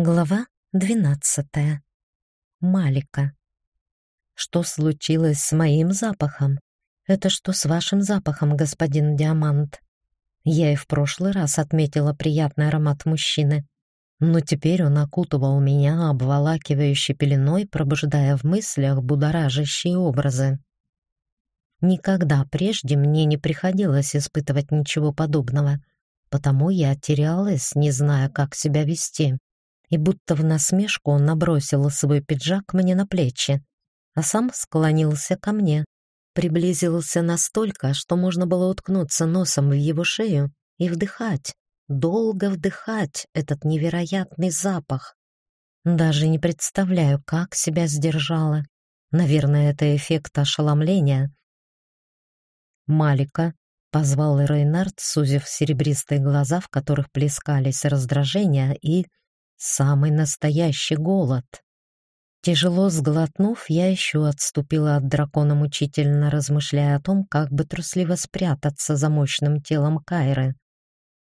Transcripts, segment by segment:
Глава двенадцатая. Малика. Что случилось с моим запахом? Это что с вашим запахом, господин Диамант? Я и в прошлый раз отметила приятный аромат мужчины, но теперь он окутывал меня обволакивающей пеленой, пробуждая в мыслях будоражащие образы. Никогда прежде мне не приходилось испытывать ничего подобного, потому я терялась, не зная, как себя вести и будто в насмешку он набросил свой пиджак мне на плечи, а сам склонился ко мне, приблизился настолько, что можно было уткнуться носом в его шею и вдыхать, долго вдыхать этот невероятный запах. Даже не представляю, как себя сдержала. Наверное, это эффект ошеломления. Малика позвал Рейнард, сузив серебристые глаза, в которых плескались раздражение и Самый настоящий голод. Тяжело сглотнув, я еще отступила от дракона, мучительно размышляя о том, как бы трусливо спрятаться за мощным телом Кайры.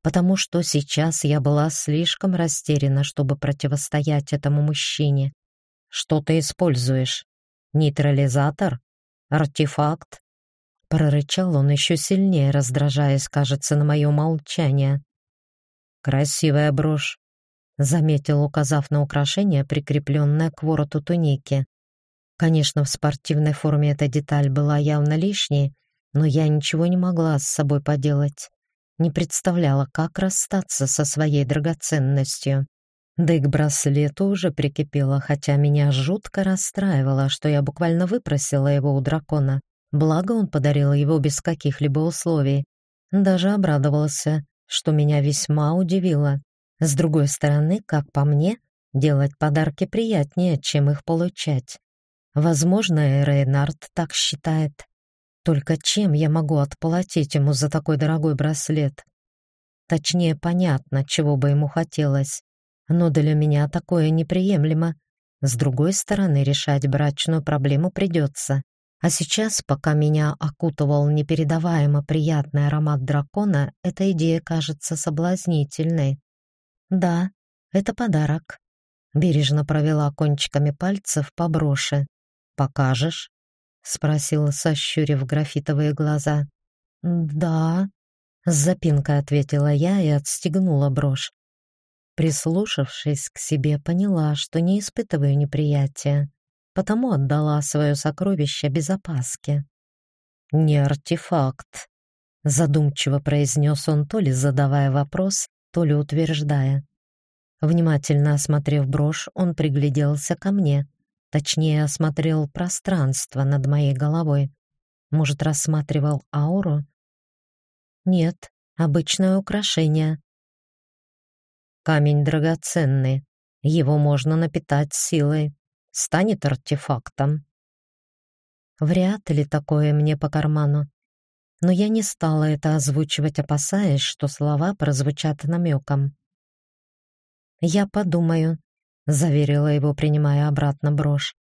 Потому что сейчас я была слишком растеряна, чтобы противостоять этому мужчине. «Что ты используешь? Нейтрализатор? Артефакт?» Прорычал он еще сильнее, раздражаясь, кажется, на мое молчание. «Красивая брошь заметил, указав на украшение, прикрепленное к вороту туники. Конечно, в спортивной форме эта деталь была явно лишней, но я ничего не могла с собой поделать. Не представляла, как расстаться со своей драгоценностью. Да и к браслету уже прикипела, хотя меня жутко расстраивало, что я буквально выпросила его у дракона. Благо он подарил его без каких-либо условий. Даже обрадовался, что меня весьма удивило. С другой стороны, как по мне, делать подарки приятнее, чем их получать. Возможно, Рейнард так считает. Только чем я могу отплатить ему за такой дорогой браслет? Точнее, понятно, чего бы ему хотелось. Но для меня такое неприемлемо. С другой стороны, решать брачную проблему придется. А сейчас, пока меня окутывал непередаваемо приятный аромат дракона, эта идея кажется соблазнительной. Да, это подарок. Бережно провела кончиками пальцев по броши. Покажешь? спросила, сощурив графитовые глаза. Да, с запинкой ответила я и отстегнула брошь. Прислушавшись к себе, поняла, что не испытываю неприятия, потому отдала свое сокровище без опаски. «Не артефакт», — задумчиво произнес он, то ли задавая вопрос, то ли утверждая. Внимательно осмотрев брошь, он пригляделся ко мне, точнее, осмотрел пространство над моей головой. Может, рассматривал ауру? Нет, обычное украшение. Камень драгоценный, его можно напитать силой, станет артефактом. Вряд ли такое мне по карману. Но я не стала это озвучивать, опасаясь, что слова прозвучат намеком. «Я подумаю», — заверила его, принимая обратно брошь.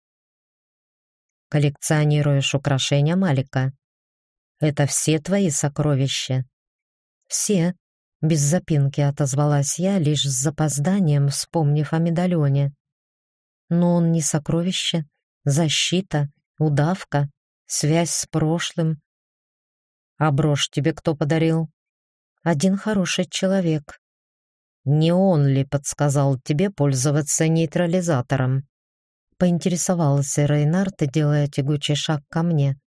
«Коллекционируешь украшения Малика? Это все твои сокровища?» «Все», — без запинки отозвалась я, лишь с запозданием вспомнив о медальоне. «Но он не сокровище, защита, удавка, связь с прошлым». «А брошь тебе кто подарил?» «Один хороший человек», не он ли подсказал тебе пользоваться нейтрализатором? Поинтересовался Рейнард, делая тягучий шаг ко мне.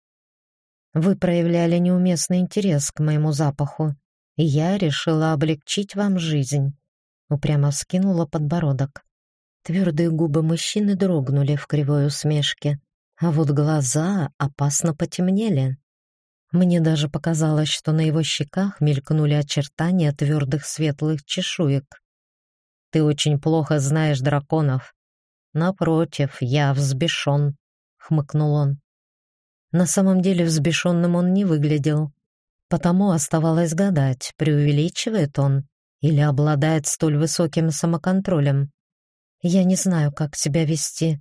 Вы проявляли неуместный интерес к моему запаху, и я решила облегчить вам жизнь. Упрямо вскинула подбородок. Твердые губы мужчины дрогнули в кривой усмешке, а вот глаза опасно потемнели. Мне даже показалось, что на его щеках мелькнули очертания твердых светлых чешуек. «Ты очень плохо знаешь драконов. Напротив, я взбешен», — хмыкнул он. На самом деле взбешенным он не выглядел, потому оставалось гадать, преувеличивает он или обладает столь высоким самоконтролем. «Я не знаю, как себя вести.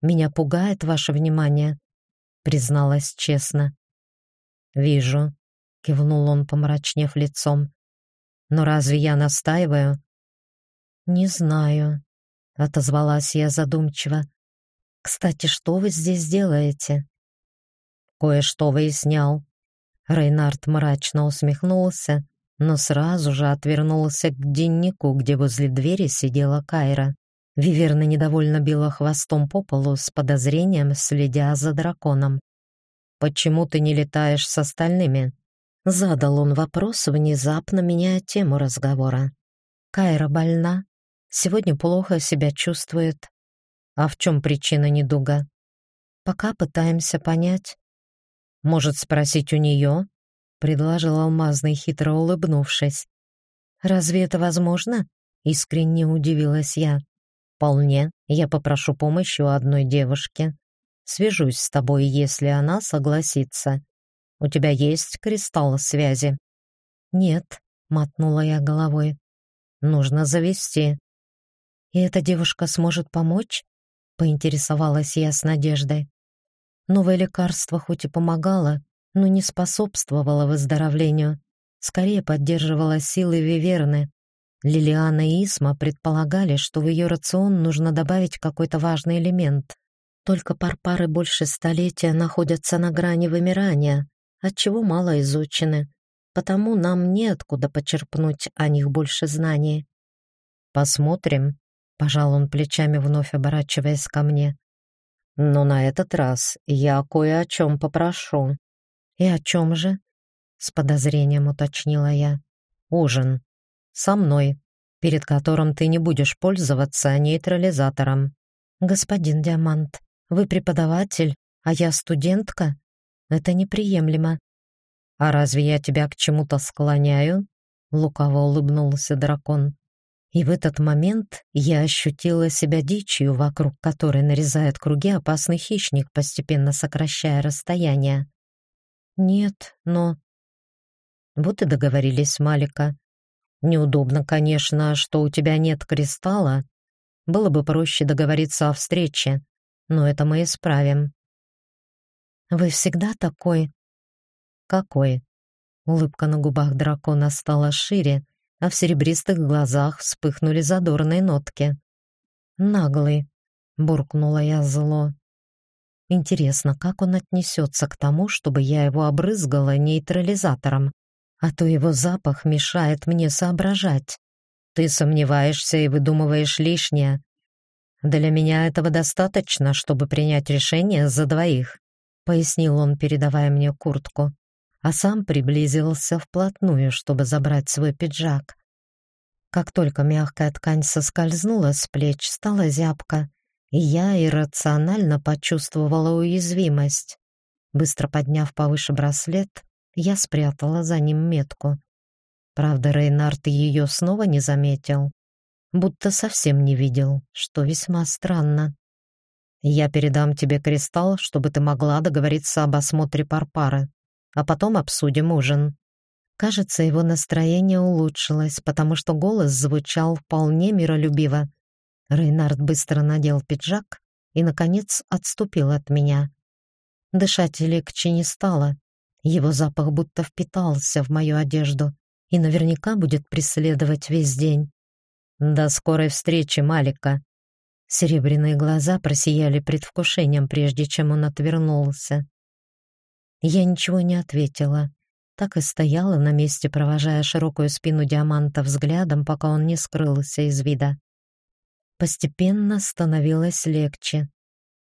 Меня пугает ваше внимание», — призналась честно. «Вижу», — кивнул он, помрачнев лицом. «Но разве я настаиваю?» «Не знаю». отозвалась я задумчиво. Кстати, что вы здесь делаете? Кое-что выяснял. Рейнард мрачно усмехнулся, но сразу же отвернулся к деннику, где возле двери сидела Кайра. Виверна недовольно била хвостом по полу с подозрением, следя за драконом. «Почему ты не летаешь с остальными?» Задал он вопрос, внезапно меняя тему разговора. «Кайра больна. Сегодня плохо себя чувствует. А в чем причина недуга?» «Пока пытаемся понять». «Может, спросить у нее?» — предложил Алмазный, хитро улыбнувшись. «Разве это возможно?» — искренне удивилась я. «Вполне. Я попрошу помощи у одной девушки. Свяжусь с тобой, если она согласится. У тебя есть кристалл связи?» «Нет», — мотнула я головой. «Нужно завести». «И эта девушка сможет помочь?» — поинтересовалась я с надеждой. Новое лекарство хоть и помогало, но не способствовало выздоровлению, скорее поддерживало силы Виверны. Лилиана и Исма предполагали, что в ее рацион нужно добавить какой-то важный элемент. Только парпары больше столетия находятся на грани вымирания, отчего мало изучены, потому нам неоткуда почерпнуть о них больше знаний. «Посмотрим», — пожал он плечами, вновь оборачиваясь ко мне. «Но на этот раз я кое о чем попрошу». «И о чем же?» — с подозрением уточнила я. «Ужин. Со мной, перед которым ты не будешь пользоваться нейтрализатором». «Господин Диамант, вы преподаватель, а я студентка?» Это неприемлемо. А разве я тебя к чему-то склоняю? Лукаво улыбнулся дракон. И в этот момент я ощутила себя дичью, вокруг которой нарезает круги опасный хищник, постепенно сокращая расстояние. Нет, но... Вот и договорились, Малика. Неудобно, конечно, что у тебя нет кристалла. Было бы проще договориться о встрече, но это мы исправим. Вы всегда такой? Какой? Улыбка на губах дракона стала шире, а в серебристых глазах вспыхнули задорные нотки. Наглый, буркнула я зло. Интересно, как он отнесется к тому, чтобы я его обрызгала нейтрализатором, а то его запах мешает мне соображать. Ты сомневаешься и выдумываешь лишнее. Для меня этого достаточно, чтобы принять решение за двоих пояснил он, передавая мне куртку, а сам приблизился вплотную, чтобы забрать свой пиджак. Как только мягкая ткань соскользнула с плеч, стала зябко, и я иррационально почувствовала уязвимость. Быстро подняв повыше браслет, я спрятала за ним метку. Правда, Рейнард ее снова не заметил, будто совсем не видел, что весьма странно. Я передам тебе кристалл, чтобы ты могла договориться об осмотре Парпары, а потом обсудим ужин. Кажется, его настроение улучшилось, потому что голос звучал вполне миролюбиво. Рейнард быстро надел пиджак и, наконец, отступил от меня. Дышать легче не стало. Его запах будто впитался в мою одежду и наверняка будет преследовать весь день. «До скорой встречи, Малика!» Серебряные глаза просияли предвкушением, прежде чем он отвернулся. Я ничего не ответила, так и стояла на месте, провожая широкую спину диаманта взглядом, пока он не скрылся из вида. Постепенно становилось легче.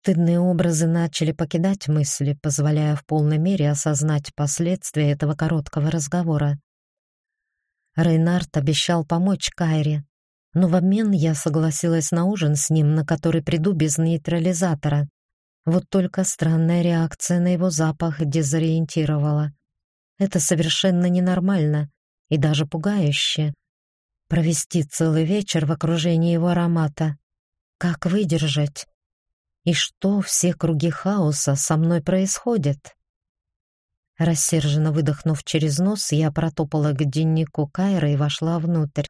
Стыдные образы начали покидать мысли, позволяя в полной мере осознать последствия этого короткого разговора. Рейнард обещал помочь Кайре, но в обмен я согласилась на ужин с ним, на который приду без нейтрализатора. Вот только странная реакция на его запах дезориентировала. Это совершенно ненормально и даже пугающе. Провести целый вечер в окружении его аромата. Как выдержать? И что все круги хаоса со мной происходит? Рассерженно выдохнув через нос, я протопала к деннику Кайра и вошла внутрь.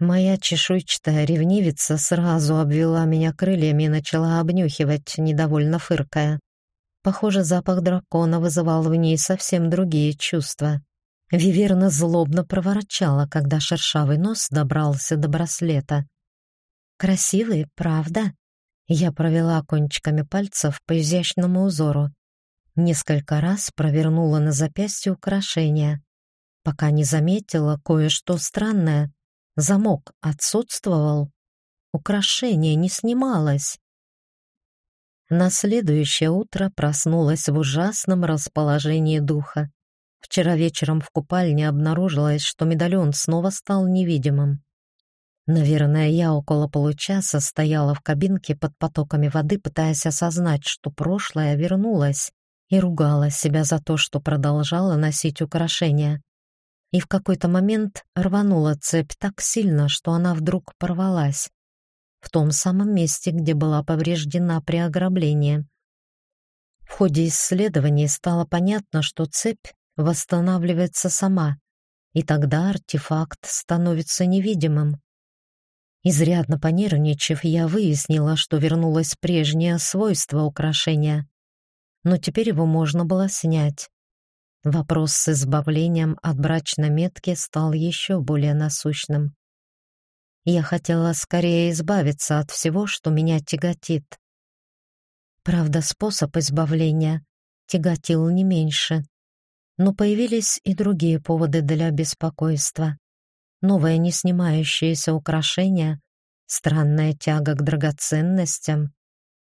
Моя чешуйчатая ревнивица сразу обвела меня крыльями и начала обнюхивать, недовольно фыркая. Похоже, запах дракона вызывал в ней совсем другие чувства. Виверна злобно проворчала, когда шершавый нос добрался до браслета. Красивый, правда? Я провела кончиками пальцев по изящному узору. Несколько раз провернула на запястье украшения, пока не заметила кое-что странное. Замок отсутствовал, украшение не снималось. На следующее утро проснулась в ужасном расположении духа. Вчера вечером в купальне обнаружилось, что медальон снова стал невидимым. Наверное, я около получаса стояла в кабинке под потоками воды, пытаясь осознать, что прошлое вернулось, и ругала себя за то, что продолжала носить украшения. И в какой-то момент рванула цепь так сильно, что она вдруг порвалась. В том самом месте, где была повреждена при ограблении. В ходе исследований стало понятно, что цепь восстанавливается сама, и тогда артефакт становится невидимым. Изрядно понервничав, я выяснила, что вернулось прежнее свойство украшения, но теперь его можно было снять. Вопрос с избавлением от брачной метки стал еще более насущным. Я хотела скорее избавиться от всего, что меня тяготит. Правда, способ избавления тяготил не меньше. Но появились и другие поводы для беспокойства. Новое неснимающееся украшение, странная тяга к драгоценностям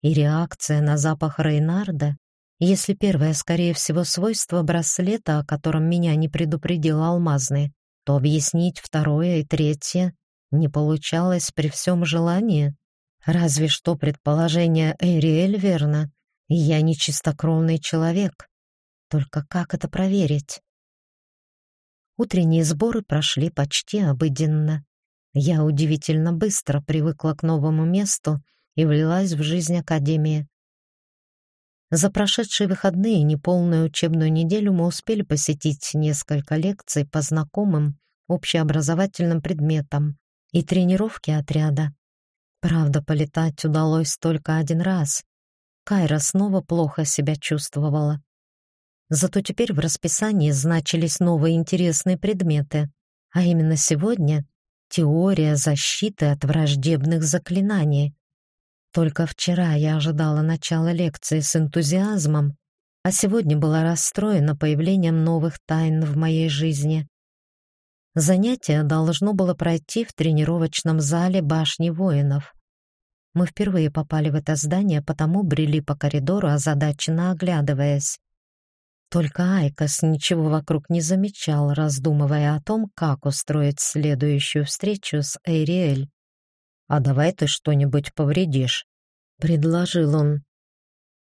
и реакция на запах Рейнарда. Если первое, скорее всего, свойство браслета, о котором меня не предупредил Алмазный, то объяснить второе и третье не получалось при всем желании. Разве что предположение Эриэль верно, я не чистокровный человек. Только как это проверить? Утренние сборы прошли почти обыденно. Я удивительно быстро привыкла к новому месту и влилась в жизнь академии. За прошедшие выходные и неполную учебную неделю мы успели посетить несколько лекций по знакомым общеобразовательным предметам и тренировки отряда. Правда, полетать удалось только один раз. Кайра снова плохо себя чувствовала. Зато теперь в расписании значились новые интересные предметы, а именно сегодня теория защиты от враждебных заклинаний. Только вчера я ожидала начала лекции с энтузиазмом, а сегодня была расстроена появлением новых тайн в моей жизни. Занятие должно было пройти в тренировочном зале башни воинов. Мы впервые попали в это здание, потому брели по коридору, озадаченно оглядываясь. Только Айкос ничего вокруг не замечал, раздумывая о том, как устроить следующую встречу с Эйриэль. «А давай ты что-нибудь повредишь», — предложил он.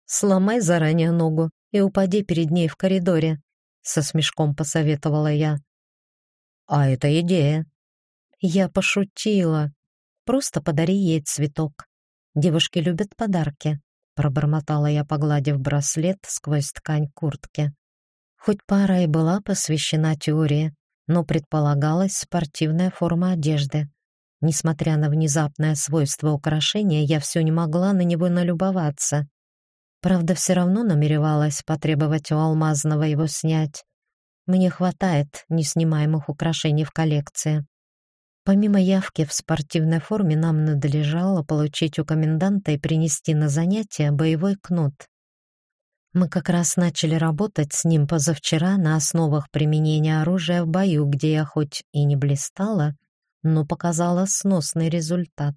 «Сломай заранее ногу и упади перед ней в коридоре», — со смешком посоветовала я. «А это идея». Я пошутила. «Просто подари ей цветок. Девушки любят подарки пробормотала я, погладив браслет сквозь ткань куртки. Хоть пара и была посвящена теории, но предполагалась спортивная форма одежды. Несмотря на внезапное свойство украшения, я все не могла на него налюбоваться. Правда, все равно намеревалась потребовать у Алмазного его снять. Мне хватает неснимаемых украшений в коллекции. Помимо явки в спортивной форме, нам надлежало получить у коменданта и принести на занятия боевой кнут. Мы как раз начали работать с ним позавчера на основах применения оружия в бою, где я хоть и не блистала, но показала сносный результат.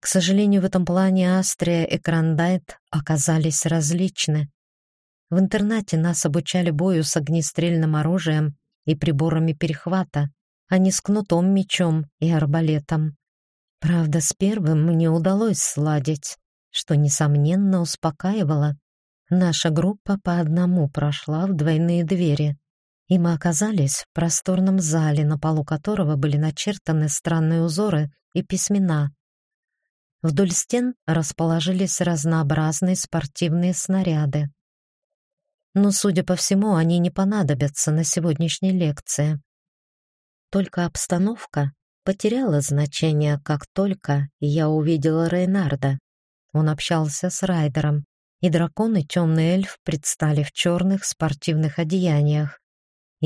К сожалению, в этом плане Астрия и Крандайт оказались различны. В интернате нас обучали бою с огнестрельным оружием и приборами перехвата, а не с кнутом, мечом и арбалетом. Правда, с первым мне удалось сладить, что, несомненно, успокаивало. Наша группа по одному прошла в двойные двери, и мы оказались в просторном зале, на полу которого были начертаны странные узоры и письмена. Вдоль стен расположились разнообразные спортивные снаряды. Но, судя по всему, они не понадобятся на сегодняшней лекции. Только обстановка потеряла значение, как только я увидела Рейнарда. Он общался с Райдером, и дракон и темный эльф предстали в черных спортивных одеяниях.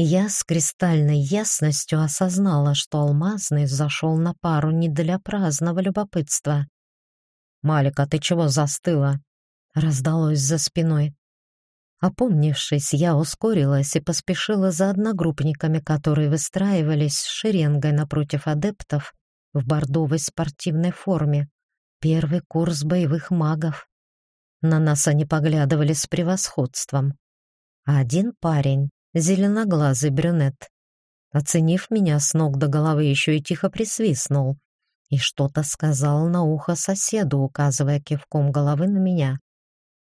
Я с кристальной ясностью осознала, что Алмазный зашел на пару не для праздного любопытства. «Малика, ты чего застыла?» — раздалось за спиной. Опомнившись, я ускорилась и поспешила за одногруппниками, которые выстраивались шеренгой напротив адептов в бордовой спортивной форме. Первый курс боевых магов. На нас они поглядывали с превосходством. А один парень, зеленоглазый брюнет, оценив меня с ног до головы, еще и тихо присвистнул и что-то сказал на ухо соседу, указывая кивком головы на меня.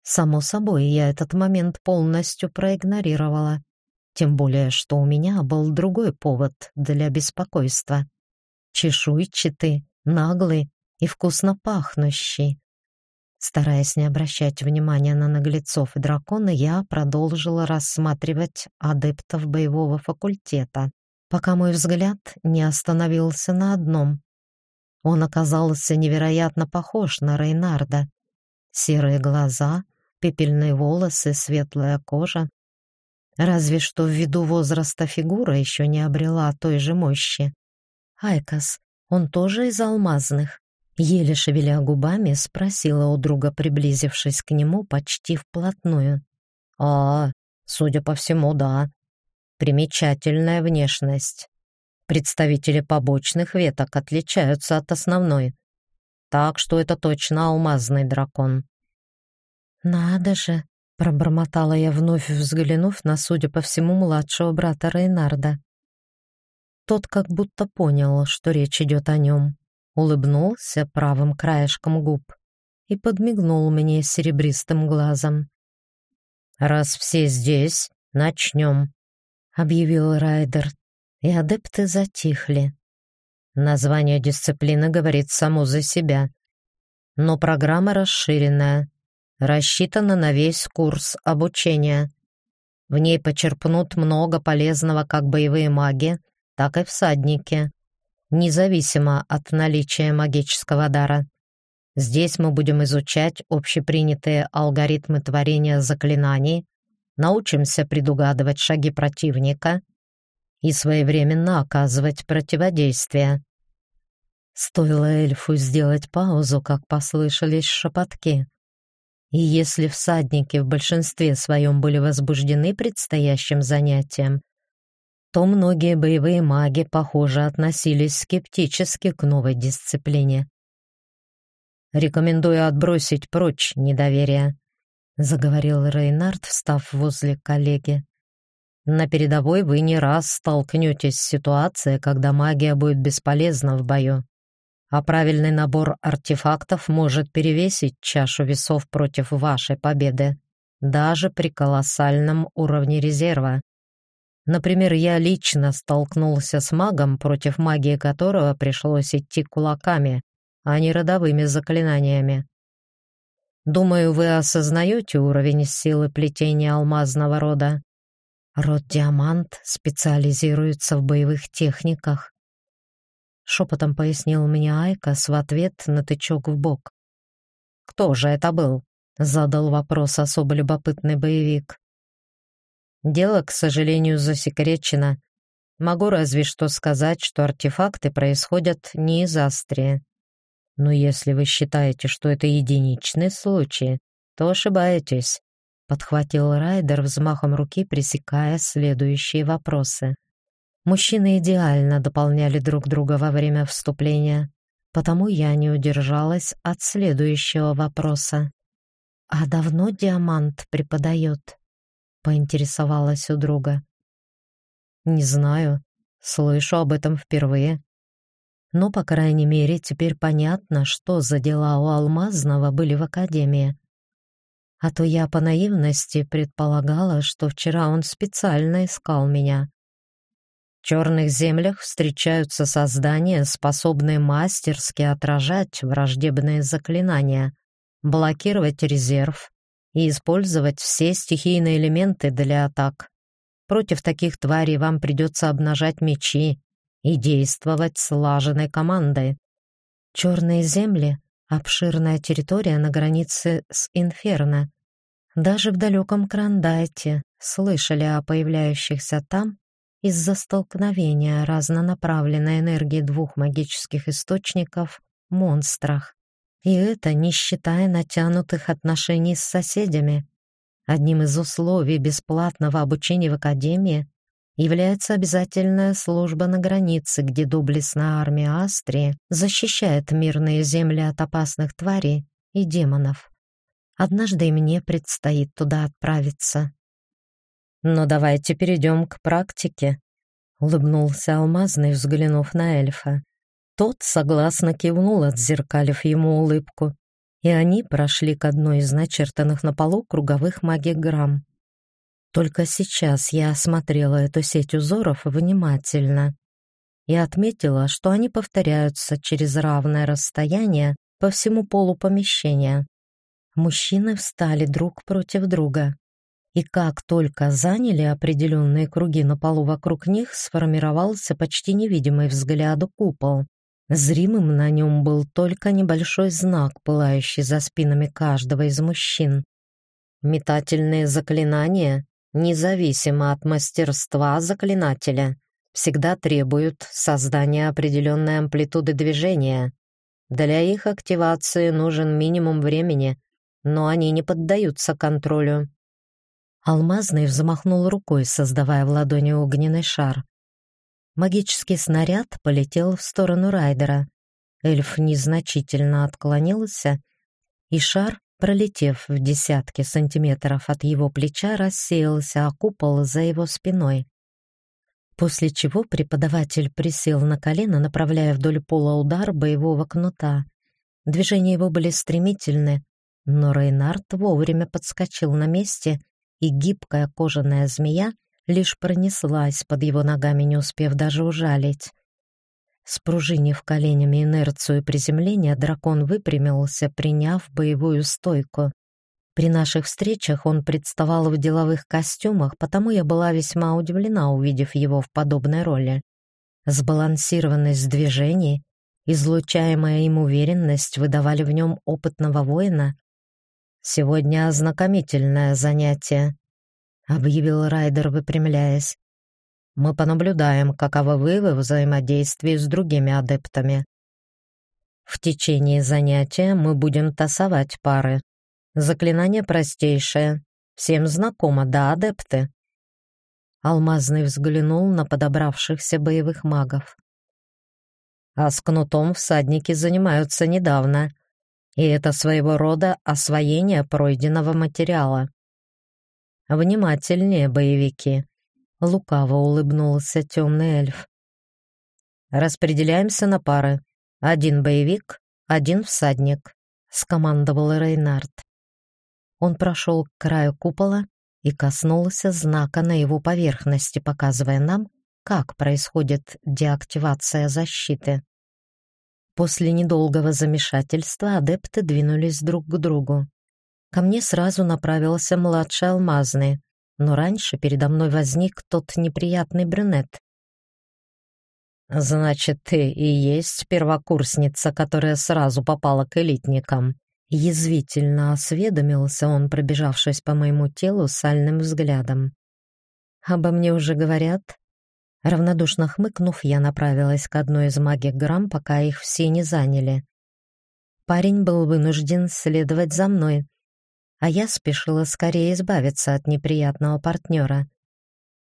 Само собой, я этот момент полностью проигнорировала, тем более, что у меня был другой повод для беспокойства. Чешуйчатый, наглый и вкусно пахнущий. Стараясь не обращать внимания на наглецов и дракона, я продолжила рассматривать адептов боевого факультета, пока мой взгляд не остановился на одном. Он оказался невероятно похож на Рейнарда. Серые глаза, пепельные волосы, светлая кожа. Разве что ввиду возраста фигура еще не обрела той же мощи. Айкос, он тоже из алмазных. Еле шевеля губами, спросила у друга, приблизившись к нему почти вплотную. «А, судя по всему, да. Примечательная внешность. Представители побочных веток отличаются от основной. Так что это точно алмазный дракон». «Надо же!» — пробормотала я, вновь взглянув на, судя по всему, младшего брата Рейнарда. Тот как будто понял, что речь идет о нем улыбнулся правым краешком губ и подмигнул мне серебристым глазом. «Раз все здесь, начнем», — объявил Райдер, и адепты затихли. Название дисциплины говорит само за себя, но программа расширенная, рассчитана на весь курс обучения. В ней почерпнут много полезного как боевые маги, так и всадники независимо от наличия магического дара. Здесь мы будем изучать общепринятые алгоритмы творения заклинаний, научимся предугадывать шаги противника и своевременно оказывать противодействие. Стоило эльфу сделать паузу, как послышались шепотки. И если всадники в большинстве своем были возбуждены предстоящим занятием, то многие боевые маги, похоже, относились скептически к новой дисциплине. «Рекомендую отбросить прочь недоверие», — заговорил Рейнард, встав возле коллеги. «На передовой вы не раз столкнетесь с ситуацией, когда магия будет бесполезна в бою, а правильный набор артефактов может перевесить чашу весов против вашей победы, даже при колоссальном уровне резерва. Например, я лично столкнулся с магом, против магии которого пришлось идти кулаками, а не родовыми заклинаниями. Думаю, вы осознаете уровень силы плетения алмазного рода. Род Диамант специализируется в боевых техниках. Шепотом пояснил мне Айкос в ответ на тычок в бок. «Кто же это был?» — задал вопрос особо любопытный боевик. Дело, к сожалению, засекречено. Могу разве что сказать, что артефакты происходят не из Астрии. Но если вы считаете, что это единичный случай, то ошибаетесь, подхватил Райдер взмахом руки, пресекая следующие вопросы. Мужчины идеально дополняли друг друга во время вступления, потому я не удержалась от следующего вопроса. А давно Диамант преподает? Поинтересовалась у друга. Не знаю, слышу об этом впервые. Но, по крайней мере, теперь понятно, что за дела у Алмазного были в академии. А то я по наивности предполагала, что вчера он специально искал меня. В черных землях встречаются создания, способные мастерски отражать враждебные заклинания, блокировать резерв и использовать все стихийные элементы для атак. Против таких тварей вам придется обнажать мечи и действовать слаженной командой. Черные земли — обширная территория на границе с Инферно. Даже в далеком Крандайте слышали о появляющихся там из-за столкновения разнонаправленной энергии двух магических источников монстрах. И это не считая натянутых отношений с соседями. Одним из условий бесплатного обучения в академии является обязательная служба на границе, где доблестная армия Астрии защищает мирные земли от опасных тварей и демонов. Однажды мне предстоит туда отправиться. Но давайте перейдем к практике, улыбнулся Алмазный, взглянув на эльфа. Тот согласно кивнул, отзеркалив ему улыбку, и они прошли к одной из начертанных на полу круговых магиграмм. Только сейчас я осмотрела эту сеть узоров внимательно и отметила, что они повторяются через равное расстояние по всему полу помещения. Мужчины встали друг против друга, и как только заняли определенные круги на полу вокруг них, сформировался почти невидимый взгляду купол. Зримым на нем был только небольшой знак, пылающий за спинами каждого из мужчин. Метательные заклинания, независимо от мастерства заклинателя, всегда требуют создания определенной амплитуды движения. Для их активации нужен минимум времени, но они не поддаются контролю. Алмазный взмахнул рукой, создавая в ладони огненный шар. Магический снаряд полетел в сторону Райдера. Эльф незначительно отклонился, и шар, пролетев в десятки сантиметров от его плеча, рассеялся о купол за его спиной. После чего преподаватель присел на колено, направляя вдоль пола удар боевого кнута. Движения его были стремительны, но Рейнард вовремя подскочил на месте — и гибкая кожаная змея лишь пронеслась под его ногами, не успев даже ужалить. Спружинив коленями инерцию приземления, дракон выпрямился, приняв боевую стойку. При наших встречах он представал в деловых костюмах, потому я была весьма удивлена, увидев его в подобной роли. Сбалансированность движений, излучаемая им уверенность выдавали в нем опытного воина, «Сегодня ознакомительное занятие», — объявил Райдер, выпрямляясь. «Мы понаблюдаем, каковы вы во взаимодействии с другими адептами. В течение занятия мы будем тасовать пары. Заклинание простейшее. Всем знакомо, да, адепты?» Алмазный взглянул на подобравшихся боевых магов. «А с кнутом всадники занимаются недавно», и это своего рода освоение пройденного материала. Внимательнее, боевики. Лукаво улыбнулся темный эльф. Распределяемся на пары. Один боевик, один всадник, скомандовал Рейнард. Он прошел к краю купола и коснулся знака на его поверхности, показывая нам, как происходит деактивация защиты. После недолгого замешательства адепты двинулись друг к другу. Ко мне сразу направился младший алмазный, но раньше передо мной возник тот неприятный брюнет. «Значит, ты и есть первокурсница, которая сразу попала к элитникам?» Язвительно осведомился он, пробежавшись по моему телу сальным взглядом. «Обо мне уже говорят?» Равнодушно хмыкнув, я направилась к одной из магик-грамм, пока их все не заняли. Парень был вынужден следовать за мной, а я спешила скорее избавиться от неприятного партнера.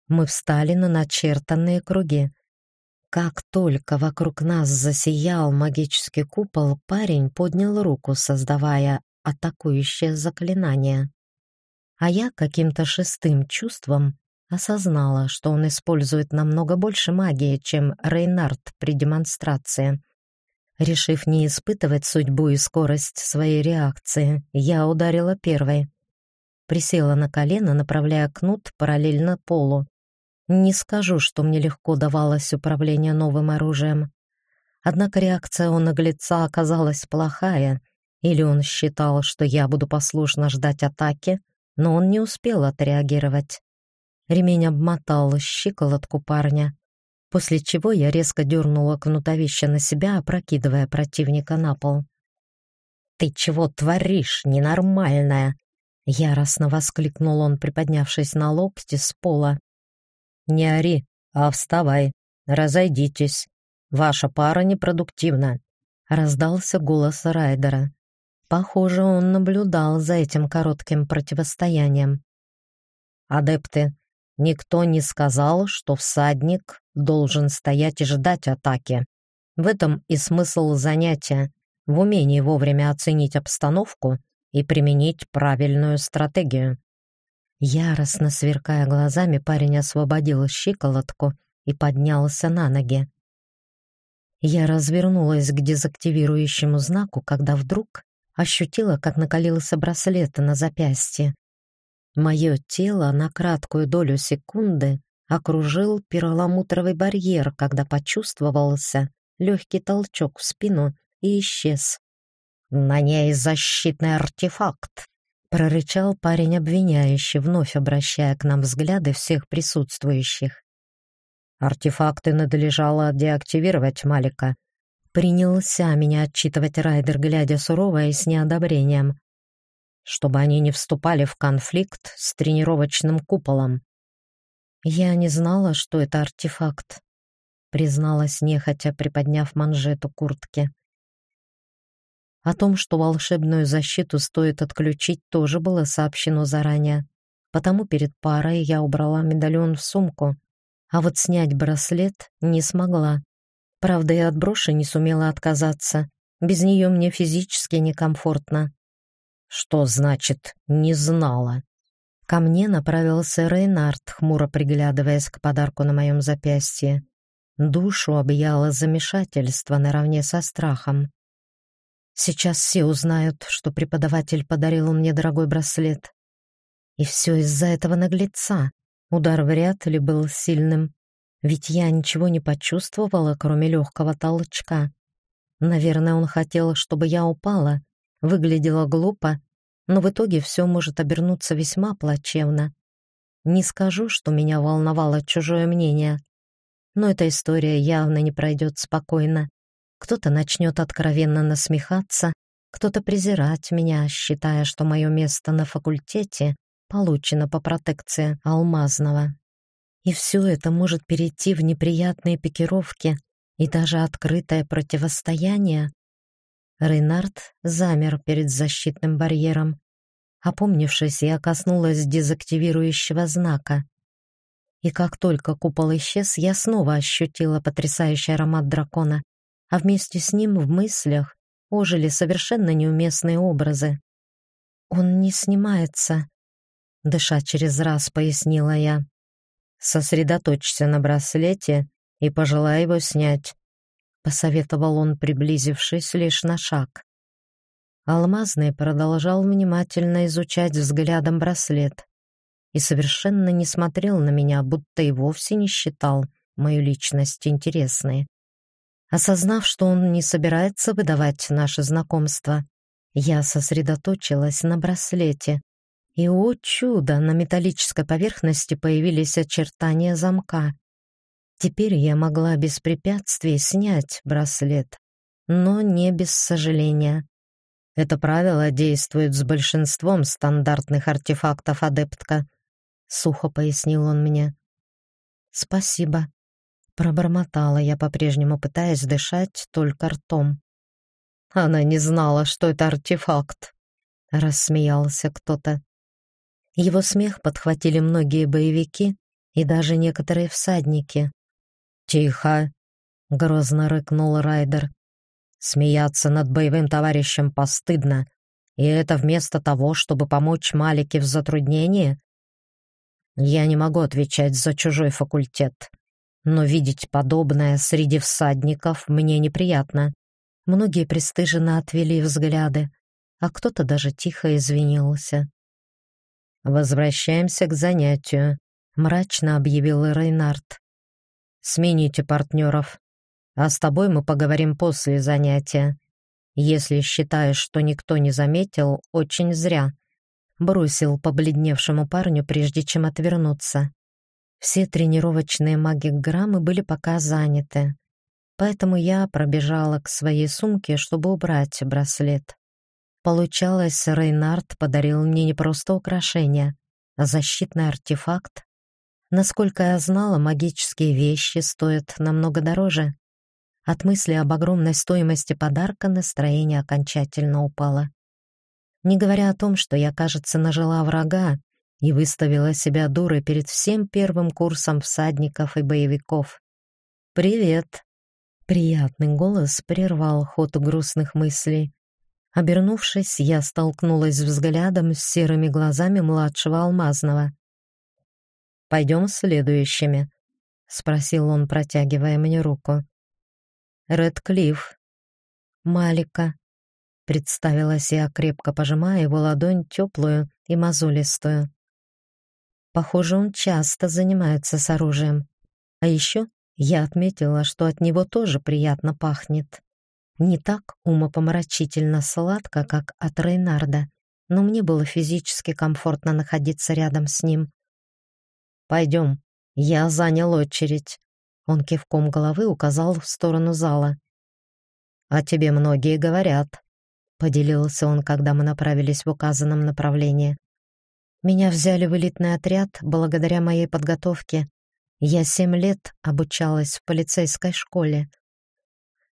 Мы встали на начертанные круги. Как только вокруг нас засиял магический купол, парень поднял руку, создавая атакующее заклинание. А я каким-то шестым чувством осознала, что он использует намного больше магии, чем Рейнард при демонстрации. Решив не испытывать судьбу и скорость своей реакции, я ударила первой. Присела на колено, направляя кнут параллельно полу. Не скажу, что мне легко давалось управление новым оружием. Однако реакция у наглеца оказалась плохая, или он считал, что я буду послушно ждать атаки, но он не успел отреагировать. Ремень обмотал щиколотку парня, после чего я резко дернула кнутовище на себя, опрокидывая противника на пол. «Ты чего творишь, ненормальная?» Яростно воскликнул он, приподнявшись на локте с пола. «Не ори, «А вставай, разойдитесь. Ваша пара непродуктивна», — раздался голос Райдера. Похоже, он наблюдал за этим коротким противостоянием. «Адепты, никто не сказал, что всадник должен стоять и ждать атаки. В этом и смысл занятия, в умении вовремя оценить обстановку и применить правильную стратегию». Яростно сверкая глазами, парень освободил щиколотку и поднялся на ноги. Я развернулась к дезактивирующему знаку, когда вдруг ощутила, как накалился браслет на запястье. Мое тело на краткую долю секунды окружил перламутровый барьер, когда почувствовался легкий толчок в спину и исчез. «На ней защитный артефакт!» — прорычал парень обвиняющий, вновь обращая к нам взгляды всех присутствующих. «Артефакты надлежало деактивировать, Малика», Принялся меня отчитывать Райдер, глядя сурово и с неодобрением, чтобы они не вступали в конфликт с тренировочным куполом. Я не знала, что это артефакт, призналась нехотя, приподняв манжету куртки. О том, что волшебную защиту стоит отключить, тоже было сообщено заранее, потому перед парой я убрала медальон в сумку, а вот снять браслет не смогла. Правда, и от броши не сумела отказаться. Без нее мне физически некомфортно. Что значит «не знала»? Ко мне направился Рейнард, хмуро приглядываясь к подарку на моем запястье. Душу объяло замешательство наравне со страхом. Сейчас все узнают, что преподаватель подарил мне дорогой браслет. И все из-за этого наглеца. Удар вряд ли был сильным, ведь я ничего не почувствовала, кроме легкого толчка. Наверное, он хотел, чтобы я упала, выглядела глупо, но в итоге все может обернуться весьма плачевно. Не скажу, что меня волновало чужое мнение, но эта история явно не пройдет спокойно. Кто-то начнет откровенно насмехаться, кто-то презирать меня, считая, что мое место на факультете получено по протекции Алмазного. И все это может перейти в неприятные пикировки и даже открытое противостояние. Рейнард замер перед защитным барьером. Опомнившись, я коснулась дезактивирующего знака. И как только купол исчез, я снова ощутила потрясающий аромат дракона, а вместе с ним в мыслях ожили совершенно неуместные образы. «Он не снимается», — дыша через раз, пояснила я. Сосредоточься на браслете и пожелай его снять, посоветовал он, приблизившись лишь на шаг. Алмазный продолжал внимательно изучать взглядом браслет и совершенно не смотрел на меня, будто и вовсе не считал мою личность интересной. Осознав, что он не собирается выдавать наше знакомство, я сосредоточилась на браслете и, о чудо, на металлической поверхности появились очертания замка. Теперь я могла без препятствий снять браслет, но не без сожаления. Это правило действует с большинством стандартных артефактов адептка, сухо пояснил он мне. Спасибо, пробормотала я, по-прежнему пытаясь дышать только ртом. Она не знала, что это артефакт, рассмеялся кто-то. Его смех подхватили многие боевики и даже некоторые всадники. «Тихо!» — грозно рыкнул Райдер. «Смеяться над боевым товарищем постыдно, и это вместо того, чтобы помочь Малике в затруднении? Я не могу отвечать за чужой факультет, но видеть подобное среди всадников мне неприятно». Многие пристыженно отвели взгляды, а кто-то даже тихо извинился. «Возвращаемся к занятию», — мрачно объявил Рейнард. «Смените партнеров, а с тобой мы поговорим после занятия. Если считаешь, что никто не заметил, очень зря», — бросил побледневшему парню, прежде чем отвернуться. Все тренировочные магик-граммы были пока заняты, поэтому я пробежала к своей сумке, чтобы убрать браслет. Получалось, Рейнард подарил мне не просто украшение, а защитный артефакт. Насколько я знала, магические вещи стоят намного дороже. От мысли об огромной стоимости подарка настроение окончательно упало. Не говоря о том, что я, кажется, нажила врага и выставила себя дурой перед всем первым курсом всадников и боевиков. «Привет!» Приятный голос прервал ход грустных мыслей. Обернувшись, я столкнулась взглядом с серыми глазами младшего Алмазного. «Пойдем следующими», — спросил он, протягивая мне руку. «Редклифф». «Малика», — представилась я, крепко пожимая его ладонь теплую и мозолистую. Похоже, он часто занимается с оружием. А еще я отметила, что от него тоже приятно пахнет. Не так умопомрачительно сладко, как от Рейнарда, но мне было физически комфортно находиться рядом с ним. «Пойдем, я занял очередь», — он кивком головы указал в сторону зала. «О тебе многие говорят», — поделился он, когда мы направились в указанном направлении. «Меня взяли в элитный отряд благодаря моей подготовке, я семь лет обучалась в полицейской школе.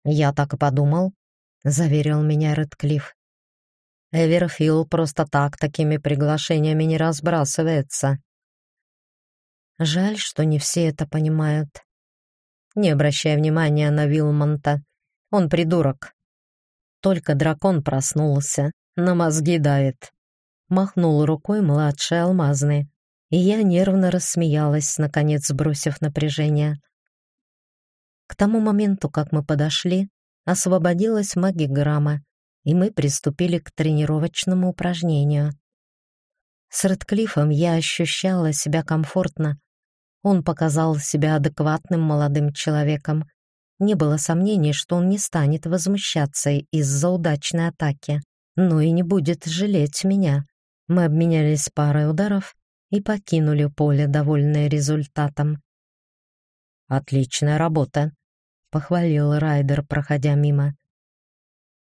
Я так и подумал, заверил меня Редклифф. Эверфилл просто так такими приглашениями не разбрасывается. Жаль, что не все это понимают. Не обращай внимания на Вилмонта. Он придурок. Только дракон проснулся, на мозги давит. Махнул рукой младший алмазный и я нервно рассмеялась, наконец сбросив напряжение. К тому моменту, как мы подошли, освободилась магиграмма, и мы приступили к тренировочному упражнению. С Редклиффом я ощущала себя комфортно. Он показал себя адекватным молодым человеком. Не было сомнений, что он не станет возмущаться из-за удачной атаки, но и не будет жалеть меня. Мы обменялись парой ударов, и покинули поле, довольные результатом. «Отличная работа», — похвалил Райдер, проходя мимо.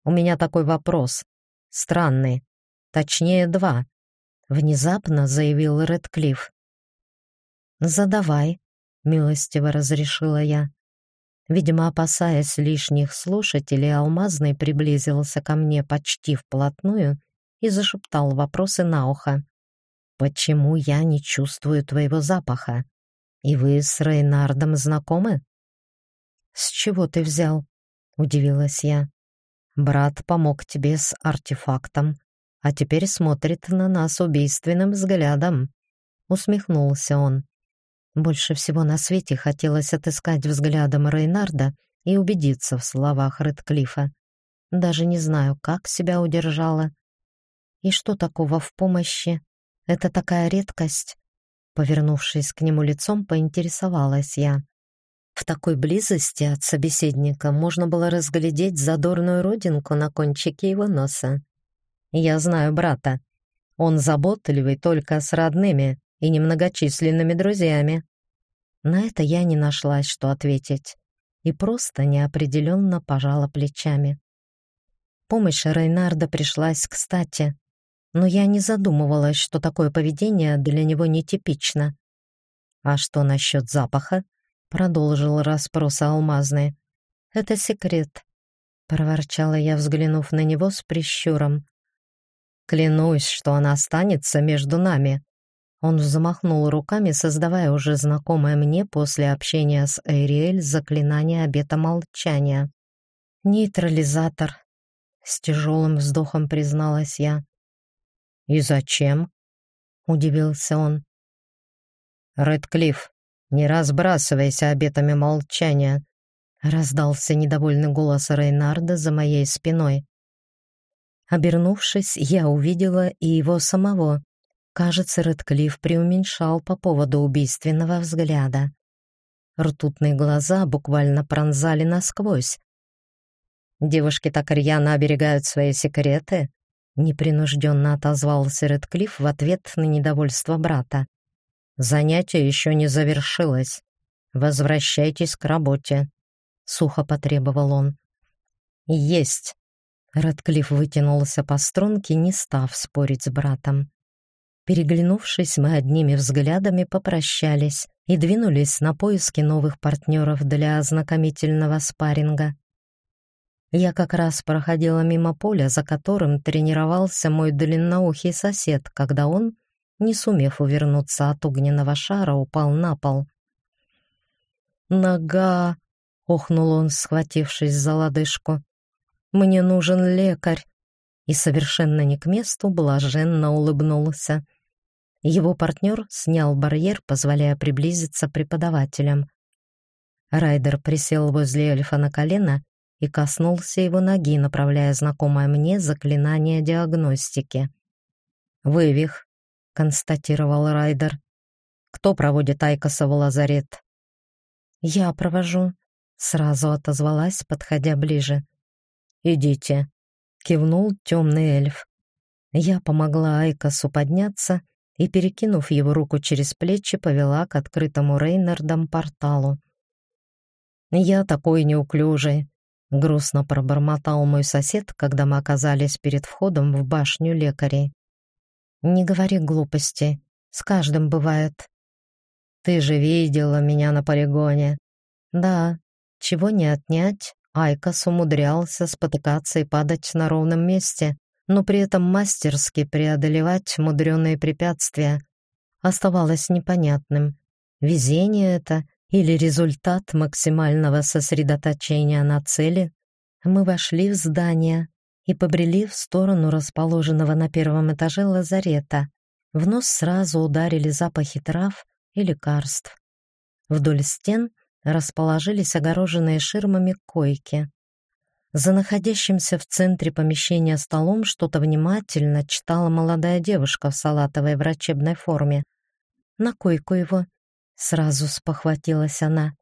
«У меня такой вопрос. Странный. Точнее, два», — внезапно заявил Редклифф. «Задавай», — милостиво разрешила я. Видимо, опасаясь лишних слушателей, Алмазный приблизился ко мне почти вплотную и зашептал вопросы на ухо. «Почему я не чувствую твоего запаха? И вы с Рейнардом знакомы?» «С чего ты взял?» — удивилась я. «Брат помог тебе с артефактом, а теперь смотрит на нас убийственным взглядом», — усмехнулся он. Больше всего на свете хотелось отыскать взглядом Рейнарда и убедиться в словах Редклифа. Даже не знаю, как себя удержала. И что такого в помощи? Это такая редкость. Повернувшись к нему лицом, поинтересовалась я. В такой близости от собеседника можно было разглядеть задорную родинку на кончике его носа. Я знаю брата. Он заботливый только с родными и немногочисленными друзьями. На это я не нашлась, что ответить, и просто неопределенно пожала плечами. Помощь Рейнарда пришлась кстати но я не задумывалась, что такое поведение для него нетипично. «А что насчет запаха?» — продолжил расспрос алмазный. «Это секрет», — проворчала я, взглянув на него с прищуром. «Клянусь, что она останется между нами». Он взмахнул руками, создавая уже знакомое мне после общения с Эйриэль заклинание обета молчания. «Нейтрализатор», — с тяжелым вздохом призналась я. «И зачем?» — удивился он. «Редклифф, не разбрасывайся обетами молчания», — раздался недовольный голос Рейнарда за моей спиной. Обернувшись, я увидела и его самого. Кажется, Редклифф преуменьшал по поводу убийственного взгляда. Ртутные глаза буквально пронзали насквозь. Девушки так рьяно оберегают свои секреты, Непринужденно отозвался Редклифф в ответ на недовольство брата. «Занятие еще не завершилось. Возвращайтесь к работе», — сухо потребовал он. «Есть!» Редклифф вытянулся по струнке, не став спорить с братом. Переглянувшись, мы одними взглядами попрощались и двинулись на поиски новых партнеров для ознакомительного спарринга. Я как раз проходила мимо поля, за которым тренировался мой длинноухий сосед, когда он, не сумев увернуться от огненного шара, упал на пол. «Нога!» — охнул он, схватившись за лодыжку. «Мне нужен лекарь!» И совершенно не к месту блаженно улыбнулся. Его партнер снял барьер, позволяя приблизиться преподавателям. Райдер присел возле эльфа на колено и коснулся его ноги, направляя знакомое мне заклинание диагностики. «Вывих», — констатировал Райдер. «Кто проводит Айкоса в лазарет?» «Я провожу», — сразу отозвалась, подходя ближе. «Идите», — кивнул темный эльф. Я помогла Айкосу подняться и, перекинув его руку через плечи, повела к открытому Рейнардом порталу. «Я такой неуклюжий», — грустно пробормотал мой сосед, когда мы оказались перед входом в башню лекарей. «Не говори глупости, с каждым бывает». «Ты же видела меня на полигоне». «Да, чего не отнять, Айкос умудрялся спотыкаться и падать на ровном месте, но при этом мастерски преодолевать мудреные препятствия. Оставалось непонятным, везение это или результат максимального сосредоточения на цели. Мы вошли в здание и побрели в сторону расположенного на первом этаже лазарета. В нос сразу ударили запахи трав и лекарств. Вдоль стен расположились огороженные ширмами койки. За находящимся в центре помещения столом что-то внимательно читала молодая девушка в салатовой врачебной форме. «На койку его», — сразу спохватилась она.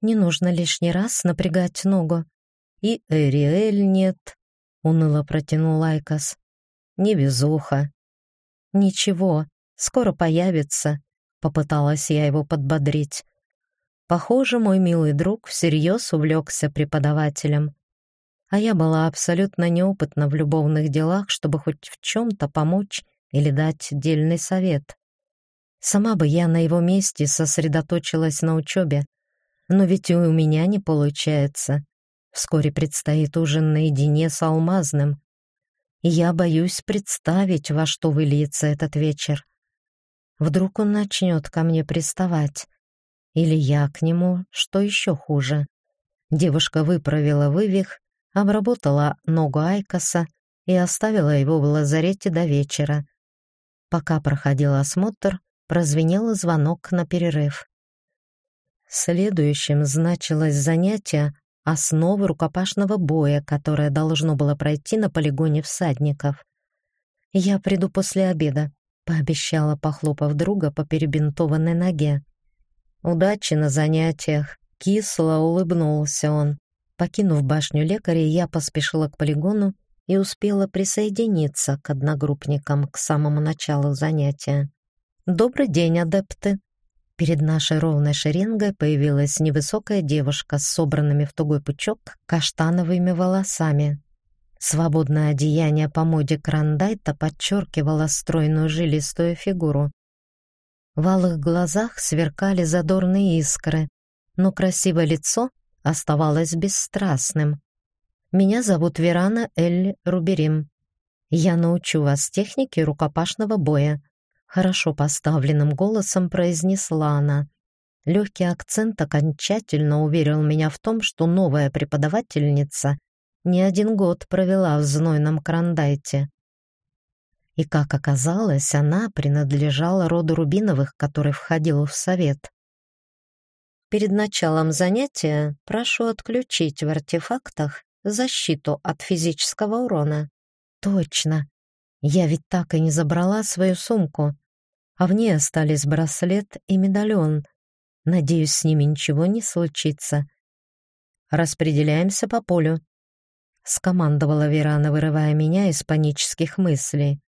«Не нужно лишний раз напрягать ногу». «И Эриэль нет», — уныло протянул Айкос. «Невезуха». «Ничего, скоро появится», — попыталась я его подбодрить. Похоже, мой милый друг всерьез увлекся преподавателем а я была абсолютно неопытна в любовных делах, чтобы хоть в чем-то помочь или дать дельный совет. Сама бы я на его месте сосредоточилась на учебе, но ведь и у меня не получается. Вскоре предстоит ужин наедине с Алмазным, и я боюсь представить, во что выльется этот вечер. Вдруг он начнет ко мне приставать, или я к нему, что еще хуже. Девушка выправила вывих обработала ногу Айкоса и оставила его в лазарете до вечера. Пока проходил осмотр, прозвенел звонок на перерыв. Следующим значилось занятие основы рукопашного боя, которое должно было пройти на полигоне всадников. «Я приду после обеда», — пообещала, похлопав друга по перебинтованной ноге. «Удачи на занятиях», — кисло улыбнулся он. Покинув башню лекаря, я поспешила к полигону и успела присоединиться к одногруппникам к самому началу занятия. «Добрый день, адепты!» Перед нашей ровной шеренгой появилась невысокая девушка с собранными в тугой пучок каштановыми волосами. Свободное одеяние по моде Крандайта подчеркивало стройную жилистую фигуру. В алых глазах сверкали задорные искры, но красивое лицо оставалось бесстрастным. «Меня зовут Верана Эль Руберим. Я научу вас технике рукопашного боя», — хорошо поставленным голосом произнесла она. Легкий акцент окончательно уверил меня в том, что новая преподавательница не один год провела в знойном Крандайте. И, как оказалось, она принадлежала роду Рубиновых, который входил в совет. Перед началом занятия прошу отключить в артефактах защиту от физического урона. Точно. Я ведь так и не забрала свою сумку, а в ней остались браслет и медальон. Надеюсь, с ними ничего не случится. Распределяемся по полю. Скомандовала Верана, вырывая меня из панических мыслей.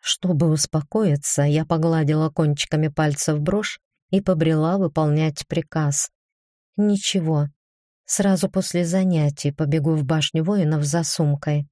Чтобы успокоиться, я погладила кончиками пальцев брошь и побрела выполнять приказ. Ничего, сразу после занятий побегу в башню воинов за сумкой.